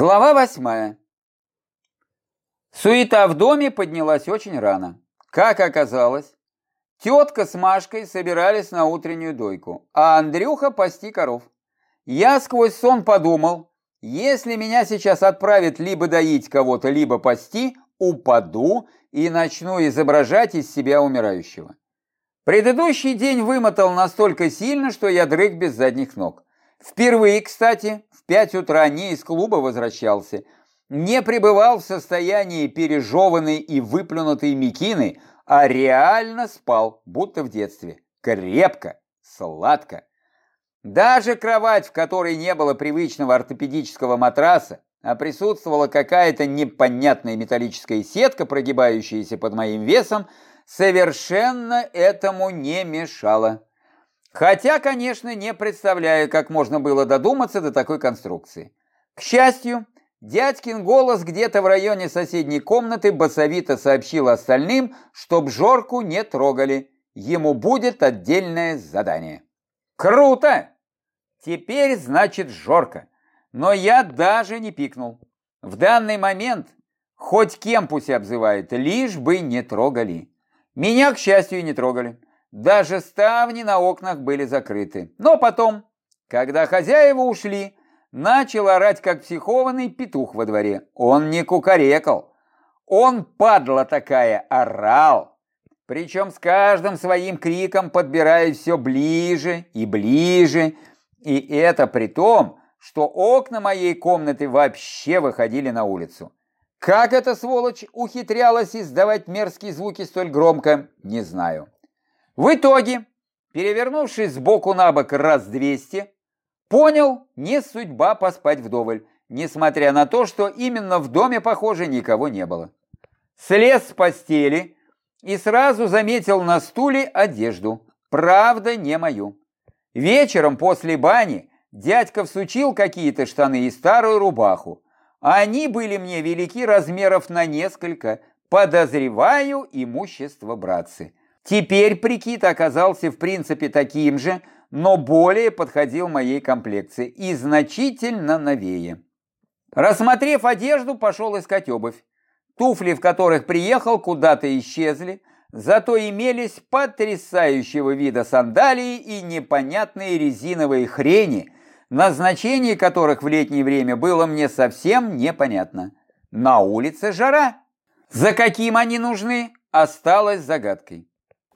Глава восьмая. Суета в доме поднялась очень рано. Как оказалось, тетка с Машкой собирались на утреннюю дойку, а Андрюха пасти коров. Я сквозь сон подумал, если меня сейчас отправят либо доить кого-то, либо пасти, упаду и начну изображать из себя умирающего. Предыдущий день вымотал настолько сильно, что я дрыг без задних ног. Впервые, кстати, пять утра не из клуба возвращался, не пребывал в состоянии пережеванной и выплюнутой мекины, а реально спал, будто в детстве. Крепко, сладко. Даже кровать, в которой не было привычного ортопедического матраса, а присутствовала какая-то непонятная металлическая сетка, прогибающаяся под моим весом, совершенно этому не мешала. Хотя, конечно, не представляю, как можно было додуматься до такой конструкции. К счастью, дядькин голос где-то в районе соседней комнаты басовито сообщил остальным, чтоб Жорку не трогали. Ему будет отдельное задание. Круто! Теперь значит Жорка. Но я даже не пикнул. В данный момент хоть кем пусть обзывает, лишь бы не трогали. Меня, к счастью, не трогали. Даже ставни на окнах были закрыты. Но потом, когда хозяева ушли, начал орать, как психованный петух во дворе. Он не кукарекал. Он, падла такая, орал. Причем с каждым своим криком подбирая все ближе и ближе. И это при том, что окна моей комнаты вообще выходили на улицу. Как эта сволочь ухитрялась издавать мерзкие звуки столь громко, не знаю. В итоге, перевернувшись сбоку на бок раз двести, понял, не судьба поспать вдоволь, несмотря на то, что именно в доме, похоже, никого не было. Слез с постели и сразу заметил на стуле одежду, правда, не мою. Вечером после бани дядька всучил какие-то штаны и старую рубаху. Они были мне велики размеров на несколько, подозреваю, имущество братцы. Теперь прикид оказался в принципе таким же, но более подходил моей комплекции и значительно новее. Рассмотрев одежду, пошел искать обувь. Туфли, в которых приехал, куда-то исчезли, зато имелись потрясающего вида сандалии и непонятные резиновые хрени, назначение которых в летнее время было мне совсем непонятно. На улице жара. За каким они нужны, осталось загадкой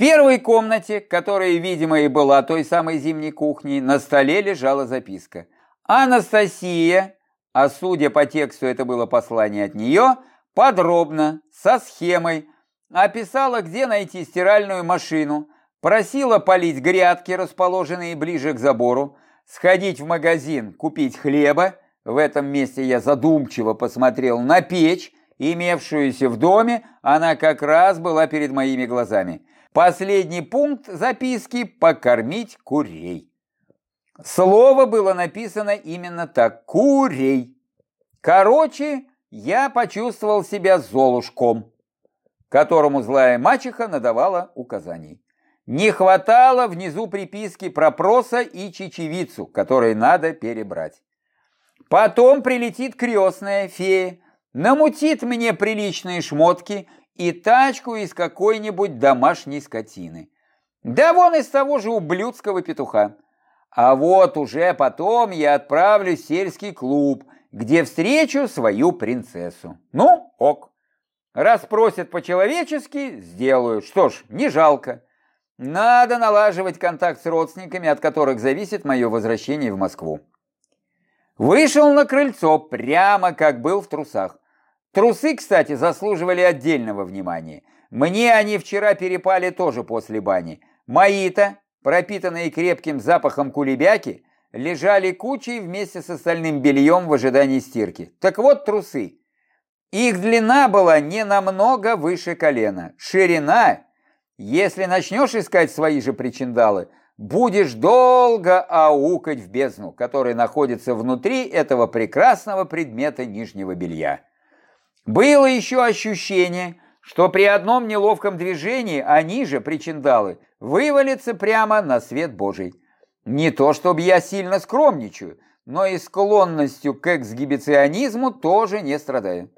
первой комнате, которая, видимо, и была той самой зимней кухней, на столе лежала записка. Анастасия, а судя по тексту это было послание от нее, подробно, со схемой, описала, где найти стиральную машину, просила полить грядки, расположенные ближе к забору, сходить в магазин, купить хлеба, в этом месте я задумчиво посмотрел на печь, имевшуюся в доме, она как раз была перед моими глазами. Последний пункт записки «покормить курей». Слово было написано именно так «курей». Короче, я почувствовал себя золушком, которому злая мачеха надавала указаний. Не хватало внизу приписки про проса и чечевицу, которые надо перебрать. Потом прилетит крестная фея, намутит мне приличные шмотки и тачку из какой-нибудь домашней скотины. Да вон из того же ублюдского петуха. А вот уже потом я отправлюсь в сельский клуб, где встречу свою принцессу. Ну, ок. Раз просят по-человечески, сделаю. Что ж, не жалко. Надо налаживать контакт с родственниками, от которых зависит мое возвращение в Москву. Вышел на крыльцо, прямо как был в трусах. Трусы, кстати, заслуживали отдельного внимания. Мне они вчера перепали тоже после бани. Мои-то, пропитанные крепким запахом кулебяки, лежали кучей вместе с остальным бельем в ожидании стирки. Так вот трусы. Их длина была не намного выше колена. Ширина, если начнешь искать свои же причиндалы, будешь долго аукать в бездну, которая находится внутри этого прекрасного предмета нижнего белья. Было еще ощущение, что при одном неловком движении они же, причиндалы, вывалятся прямо на свет Божий. Не то, чтобы я сильно скромничаю, но и склонностью к эксгибиционизму тоже не страдаю.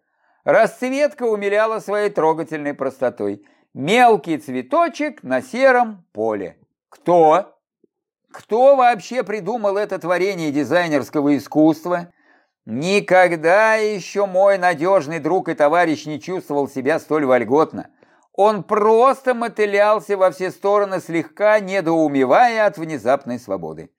Расцветка умиляла своей трогательной простотой. Мелкий цветочек на сером поле. Кто? Кто вообще придумал это творение дизайнерского искусства? Никогда еще мой надежный друг и товарищ не чувствовал себя столь вольготно. Он просто мотылялся во все стороны, слегка недоумевая от внезапной свободы.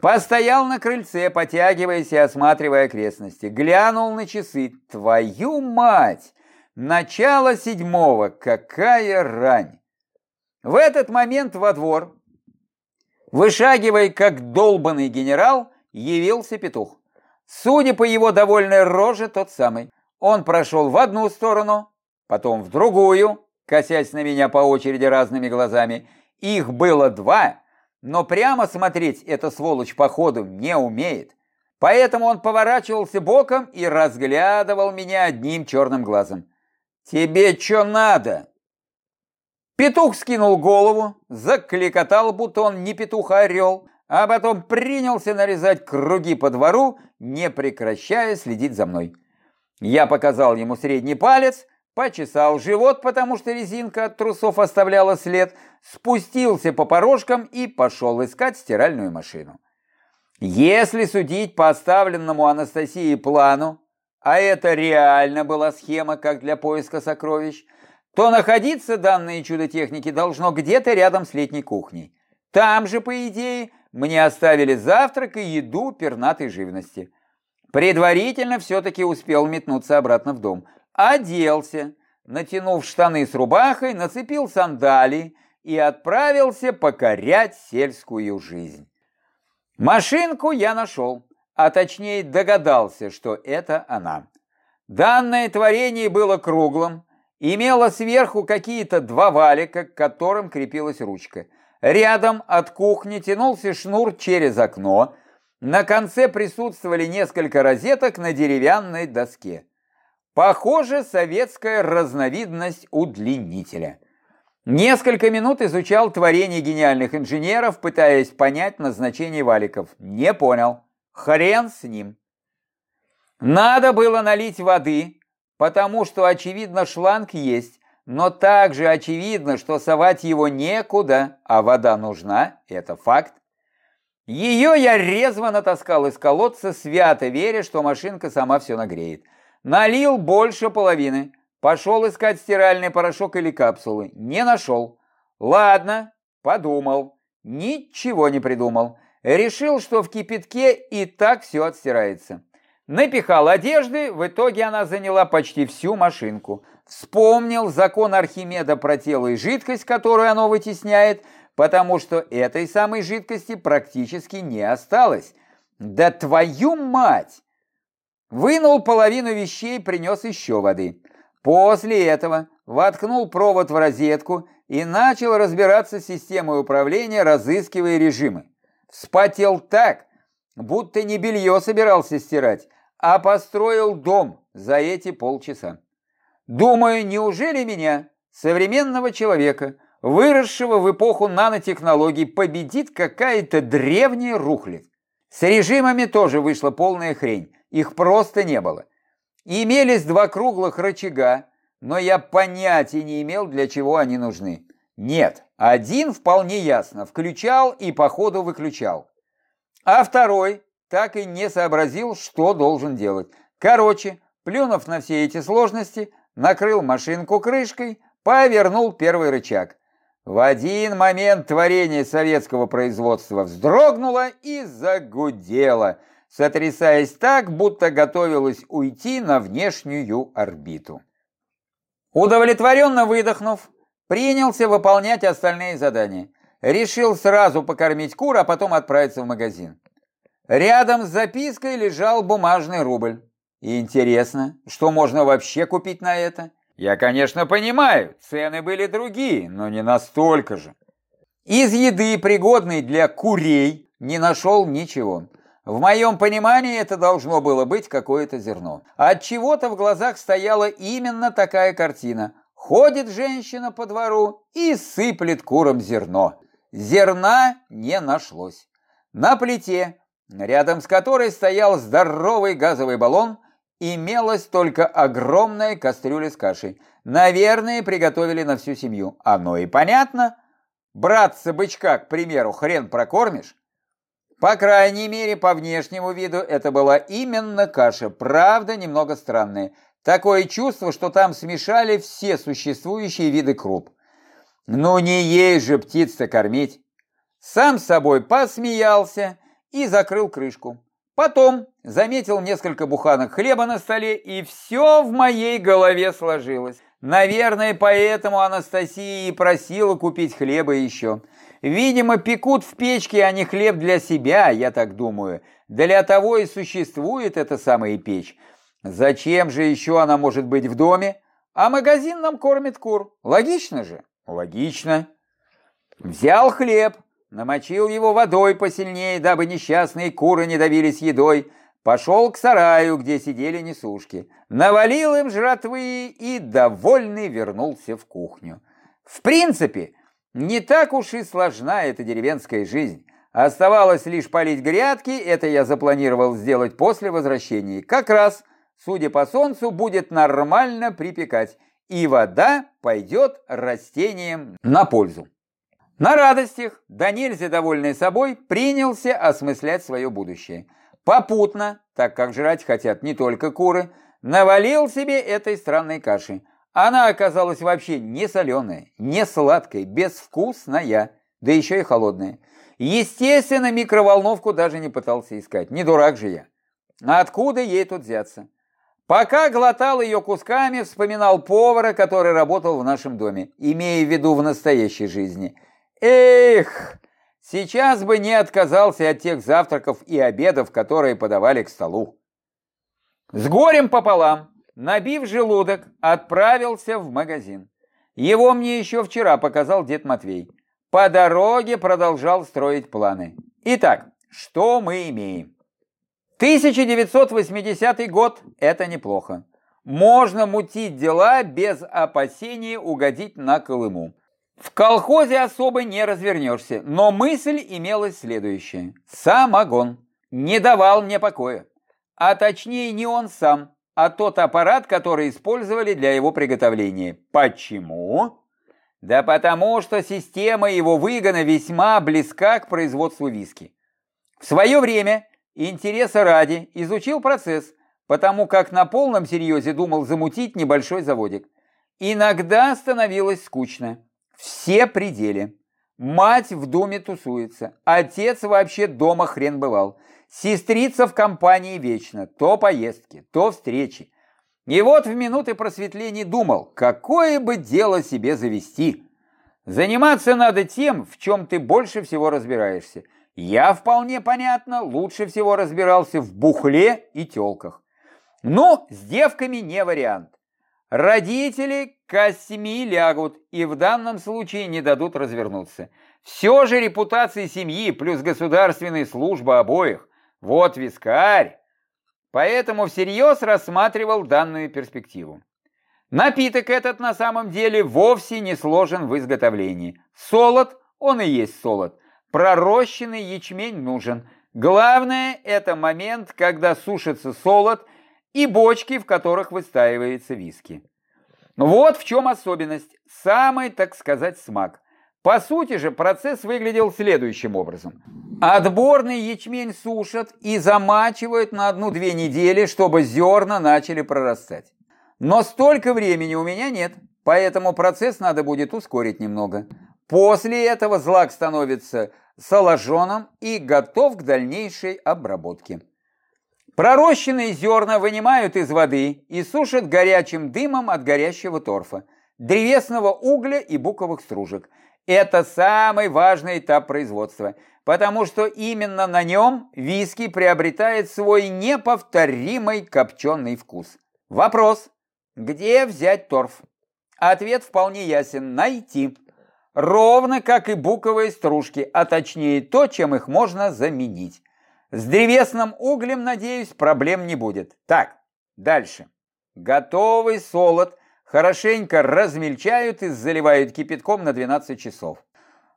Постоял на крыльце, потягиваясь и осматривая окрестности. Глянул на часы. Твою мать! Начало седьмого. Какая рань! В этот момент во двор, вышагивая как долбанный генерал, явился петух. Судя по его довольной роже, тот самый. Он прошел в одну сторону, потом в другую, косясь на меня по очереди разными глазами. Их было два, но прямо смотреть эта сволочь походу не умеет. Поэтому он поворачивался боком и разглядывал меня одним черным глазом. «Тебе что надо?» Петух скинул голову, закликотал, будто он не петух, а орел, а потом принялся нарезать круги по двору, не прекращая следить за мной. Я показал ему средний палец, почесал живот, потому что резинка от трусов оставляла след, спустился по порожкам и пошел искать стиральную машину. Если судить по оставленному Анастасии плану, а это реально была схема, как для поиска сокровищ, то находиться данные чудо техники должно где-то рядом с летней кухней. Там же, по идее, мне оставили завтрак и еду пернатой живности. Предварительно все-таки успел метнуться обратно в дом – оделся, натянув штаны с рубахой, нацепил сандалии и отправился покорять сельскую жизнь. Машинку я нашел, а точнее догадался, что это она. Данное творение было круглым, имело сверху какие-то два валика, к которым крепилась ручка. Рядом от кухни тянулся шнур через окно, на конце присутствовали несколько розеток на деревянной доске. Похоже, советская разновидность удлинителя. Несколько минут изучал творение гениальных инженеров, пытаясь понять назначение валиков. Не понял. Хрен с ним. Надо было налить воды, потому что, очевидно, шланг есть, но также очевидно, что совать его некуда, а вода нужна, это факт. Ее я резво натаскал из колодца, свято веря, что машинка сама все нагреет. Налил больше половины. Пошел искать стиральный порошок или капсулы. Не нашел. Ладно, подумал. Ничего не придумал. Решил, что в кипятке и так все отстирается. Напихал одежды, в итоге она заняла почти всю машинку. Вспомнил закон Архимеда про тело и жидкость, которую оно вытесняет, потому что этой самой жидкости практически не осталось. Да твою мать! Вынул половину вещей, принес еще воды. После этого воткнул провод в розетку и начал разбираться с системой управления, разыскивая режимы. Вспотел так, будто не белье собирался стирать, а построил дом за эти полчаса. Думаю, неужели меня, современного человека, выросшего в эпоху нанотехнологий, победит какая-то древняя рухлядь? С режимами тоже вышла полная хрень. Их просто не было. Имелись два круглых рычага, но я понятия не имел, для чего они нужны. Нет, один вполне ясно, включал и по ходу выключал. А второй так и не сообразил, что должен делать. Короче, плюнув на все эти сложности, накрыл машинку крышкой, повернул первый рычаг. В один момент творение советского производства вздрогнуло и загудело – сотрясаясь так, будто готовилась уйти на внешнюю орбиту. Удовлетворенно выдохнув, принялся выполнять остальные задания. Решил сразу покормить кур, а потом отправиться в магазин. Рядом с запиской лежал бумажный рубль. Интересно, что можно вообще купить на это? Я, конечно, понимаю, цены были другие, но не настолько же. Из еды, пригодной для курей, не нашел ничего. В моем понимании это должно было быть какое-то зерно. От чего-то в глазах стояла именно такая картина. Ходит женщина по двору и сыплет курам зерно. Зерна не нашлось. На плите рядом с которой стоял здоровый газовый баллон, имелась только огромная кастрюля с кашей. Наверное, приготовили на всю семью. Оно и понятно. Братца-бычка, к примеру, хрен прокормишь. По крайней мере, по внешнему виду это была именно каша, правда, немного странная. Такое чувство, что там смешали все существующие виды круп. Ну не ей же птиц-то кормить. Сам собой посмеялся и закрыл крышку. Потом заметил несколько буханок хлеба на столе, и все в моей голове сложилось. Наверное, поэтому Анастасия и просила купить хлеба еще. Видимо, пекут в печке, а не хлеб для себя, я так думаю. Для того и существует эта самая печь. Зачем же еще она может быть в доме? А магазин нам кормит кур. Логично же? Логично. Взял хлеб, намочил его водой посильнее, дабы несчастные куры не давились едой, Пошел к сараю, где сидели несушки, навалил им жратвы и, довольный, вернулся в кухню. В принципе, не так уж и сложна эта деревенская жизнь. Оставалось лишь полить грядки, это я запланировал сделать после возвращения. Как раз, судя по солнцу, будет нормально припекать, и вода пойдет растениям на пользу. На радостях, да нельзя довольный собой, принялся осмыслять свое будущее – Попутно, так как жрать хотят не только куры, навалил себе этой странной каши. Она оказалась вообще не соленая, не сладкой, безвкусная, да еще и холодная. Естественно, микроволновку даже не пытался искать, не дурак же я. Откуда ей тут взяться? Пока глотал ее кусками, вспоминал повара, который работал в нашем доме, имея в виду в настоящей жизни. Эх, Сейчас бы не отказался от тех завтраков и обедов, которые подавали к столу. С горем пополам, набив желудок, отправился в магазин. Его мне еще вчера показал дед Матвей. По дороге продолжал строить планы. Итак, что мы имеем? 1980 год – это неплохо. Можно мутить дела без опасения угодить на Колыму. В колхозе особо не развернешься, но мысль имелась следующая. Самогон не давал мне покоя. А точнее не он сам, а тот аппарат, который использовали для его приготовления. Почему? Да потому что система его выгона весьма близка к производству виски. В свое время, интереса ради, изучил процесс, потому как на полном серьезе думал замутить небольшой заводик. Иногда становилось скучно. Все пределы. Мать в доме тусуется, отец вообще дома хрен бывал. Сестрица в компании вечно, то поездки, то встречи. И вот в минуты просветления думал, какое бы дело себе завести. Заниматься надо тем, в чем ты больше всего разбираешься. Я вполне понятно, лучше всего разбирался в бухле и телках. Но с девками не вариант. Родители косми лягут и в данном случае не дадут развернуться. Все же репутация семьи плюс государственная служба обоих. Вот вискарь. Поэтому всерьез рассматривал данную перспективу. Напиток этот на самом деле вовсе не сложен в изготовлении. Солод, он и есть солод. Пророщенный ячмень нужен. Главное, это момент, когда сушится солод – и бочки, в которых выстаивается виски. Вот в чем особенность, самый, так сказать, смак. По сути же процесс выглядел следующим образом. Отборный ячмень сушат и замачивают на одну-две недели, чтобы зерна начали прорастать. Но столько времени у меня нет, поэтому процесс надо будет ускорить немного. После этого злак становится соложенным и готов к дальнейшей обработке. Пророщенные зерна вынимают из воды и сушат горячим дымом от горящего торфа, древесного угля и буковых стружек. Это самый важный этап производства, потому что именно на нем виски приобретает свой неповторимый копченый вкус. Вопрос, где взять торф? Ответ вполне ясен – найти. Ровно как и буковые стружки, а точнее то, чем их можно заменить. С древесным углем, надеюсь, проблем не будет. Так, дальше. Готовый солод хорошенько размельчают и заливают кипятком на 12 часов.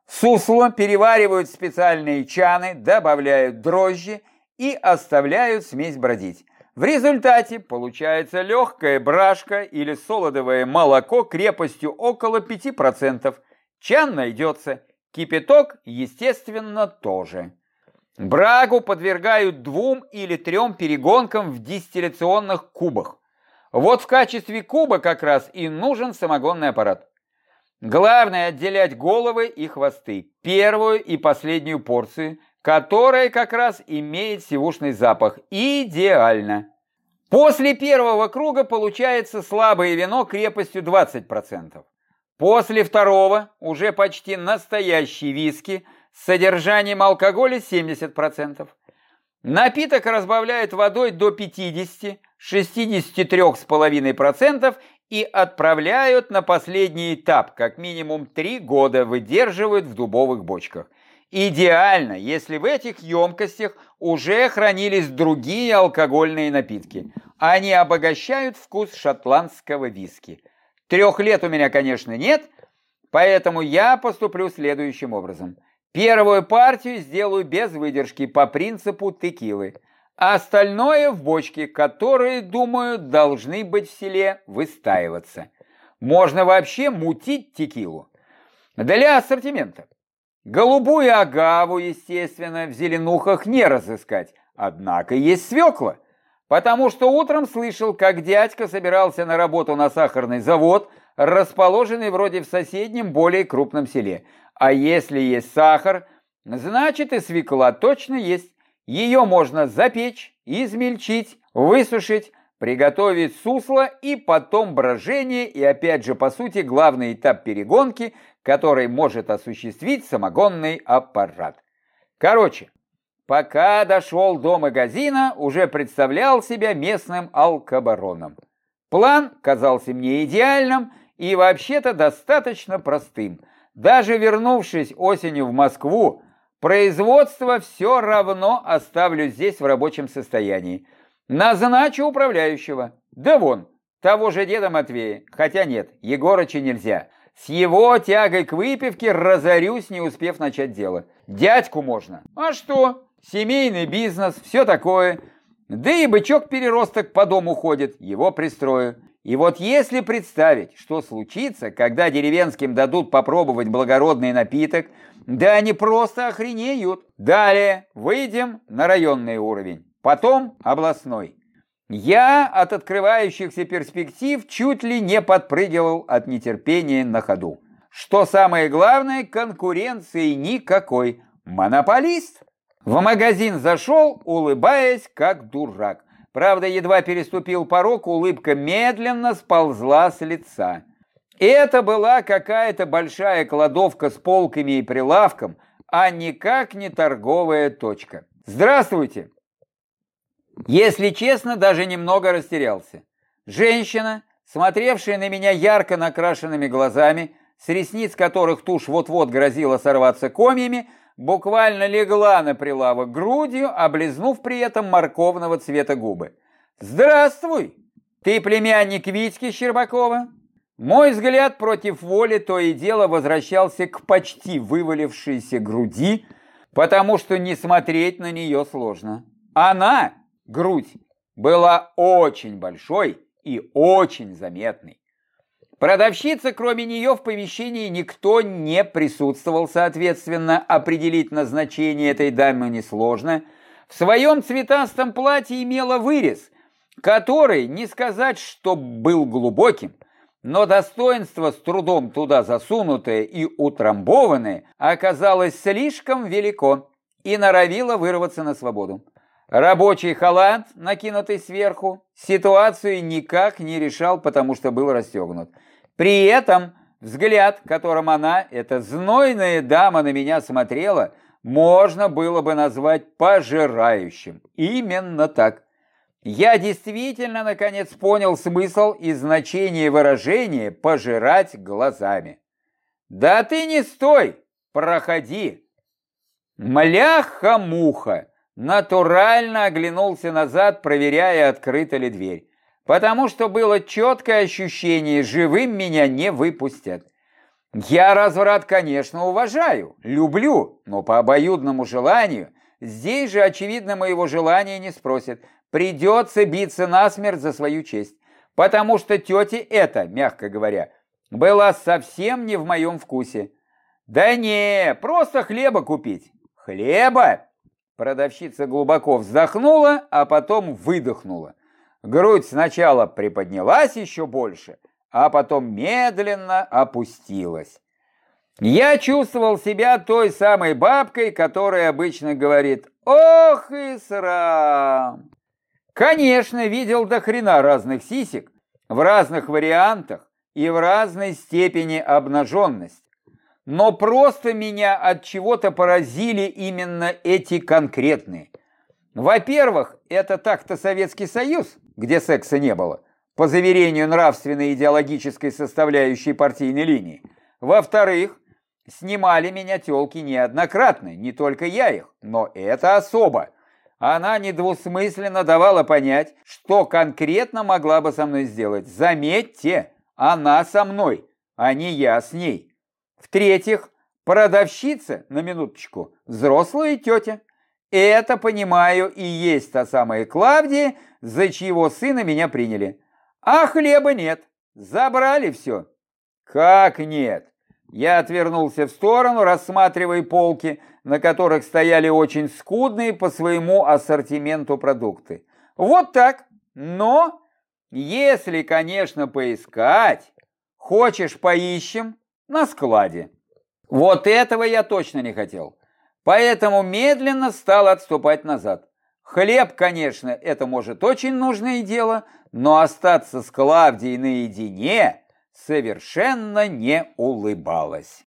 Сусло переваривают в специальные чаны, добавляют дрожжи и оставляют смесь бродить. В результате получается легкая брашка или солодовое молоко крепостью около 5%. Чан найдется, кипяток, естественно, тоже. Брагу подвергают двум или трем перегонкам в дистилляционных кубах. Вот в качестве куба как раз и нужен самогонный аппарат. Главное отделять головы и хвосты, первую и последнюю порцию, которая как раз имеет сивушный запах. Идеально. После первого круга получается слабое вино крепостью 20%. После второго уже почти настоящий виски содержанием алкоголя 70%. Напиток разбавляют водой до 50, 63,5% и отправляют на последний этап, как минимум 3 года выдерживают в дубовых бочках. Идеально, если в этих емкостях уже хранились другие алкогольные напитки. Они обогащают вкус шотландского виски. Трех лет у меня, конечно, нет, поэтому я поступлю следующим образом. Первую партию сделаю без выдержки по принципу текилы, а остальное в бочке, которые, думаю, должны быть в селе выстаиваться. Можно вообще мутить текилу. Для ассортимента. Голубую агаву, естественно, в зеленухах не разыскать, однако есть свекла – потому что утром слышал, как дядька собирался на работу на сахарный завод, расположенный вроде в соседнем более крупном селе. А если есть сахар, значит и свекла точно есть. Ее можно запечь, измельчить, высушить, приготовить сусло и потом брожение, и опять же, по сути, главный этап перегонки, который может осуществить самогонный аппарат. Короче, Пока дошел до магазина, уже представлял себя местным алкобароном. План казался мне идеальным и вообще-то достаточно простым. Даже вернувшись осенью в Москву, производство все равно оставлю здесь в рабочем состоянии. Назначу управляющего. Да вон, того же деда Матвея. Хотя нет, Егорыча нельзя. С его тягой к выпивке разорюсь, не успев начать дело. Дядьку можно. А что? семейный бизнес, все такое. Да и бычок-переросток по дому ходит, его пристрою. И вот если представить, что случится, когда деревенским дадут попробовать благородный напиток, да они просто охренеют. Далее выйдем на районный уровень, потом областной. Я от открывающихся перспектив чуть ли не подпрыгивал от нетерпения на ходу. Что самое главное, конкуренции никакой. Монополист. В магазин зашел, улыбаясь, как дурак. Правда, едва переступил порог, улыбка медленно сползла с лица. Это была какая-то большая кладовка с полками и прилавком, а никак не торговая точка. «Здравствуйте!» Если честно, даже немного растерялся. Женщина, смотревшая на меня ярко накрашенными глазами, с ресниц которых тушь вот-вот грозила сорваться комьями, буквально легла на прилавок грудью, облизнув при этом морковного цвета губы. «Здравствуй! Ты племянник Витьки Щербакова?» Мой взгляд против воли то и дело возвращался к почти вывалившейся груди, потому что не смотреть на нее сложно. Она, грудь, была очень большой и очень заметной. Продавщица, кроме нее, в помещении никто не присутствовал, соответственно, определить назначение этой дамы несложно. В своем цветастом платье имела вырез, который, не сказать, что был глубоким, но достоинство, с трудом туда засунутое и утрамбованное, оказалось слишком велико и норовило вырваться на свободу. Рабочий халат, накинутый сверху, ситуацию никак не решал, потому что был расстегнут. При этом взгляд, которым она, эта знойная дама, на меня смотрела, можно было бы назвать пожирающим. Именно так. Я действительно, наконец, понял смысл и значение выражения «пожирать глазами». «Да ты не стой! Проходи!» Мляха-муха! Натурально оглянулся назад, проверяя, открыта ли дверь потому что было четкое ощущение, живым меня не выпустят. Я разврат, конечно, уважаю, люблю, но по обоюдному желанию, Здесь же, очевидно, моего желания не спросят. Придется биться насмерть за свою честь. Потому что тете это, мягко говоря, была совсем не в моем вкусе. Да не, просто хлеба купить. Хлеба? Продавщица глубоко вздохнула, а потом выдохнула. Грудь сначала приподнялась еще больше, а потом медленно опустилась. Я чувствовал себя той самой бабкой, которая обычно говорит «Ох и срам!». Конечно, видел до хрена разных сисек, в разных вариантах и в разной степени обнаженности. Но просто меня от чего-то поразили именно эти конкретные. Во-первых, это так-то Советский Союз, где секса не было, по заверению нравственной идеологической составляющей партийной линии. Во-вторых, Снимали меня тёлки неоднократно, не только я их, но это особо. Она недвусмысленно давала понять, что конкретно могла бы со мной сделать. Заметьте, она со мной, а не я с ней. В-третьих, продавщица, на минуточку, взрослая тетя. Это, понимаю, и есть та самая Клавдия, за чьего сына меня приняли. А хлеба нет, забрали все. Как нет? Я отвернулся в сторону, рассматривая полки, на которых стояли очень скудные по своему ассортименту продукты. Вот так. Но, если, конечно, поискать, хочешь поищем на складе. Вот этого я точно не хотел. Поэтому медленно стал отступать назад. Хлеб, конечно, это может очень нужное дело, но остаться с Клавдией наедине совершенно не улыбалась.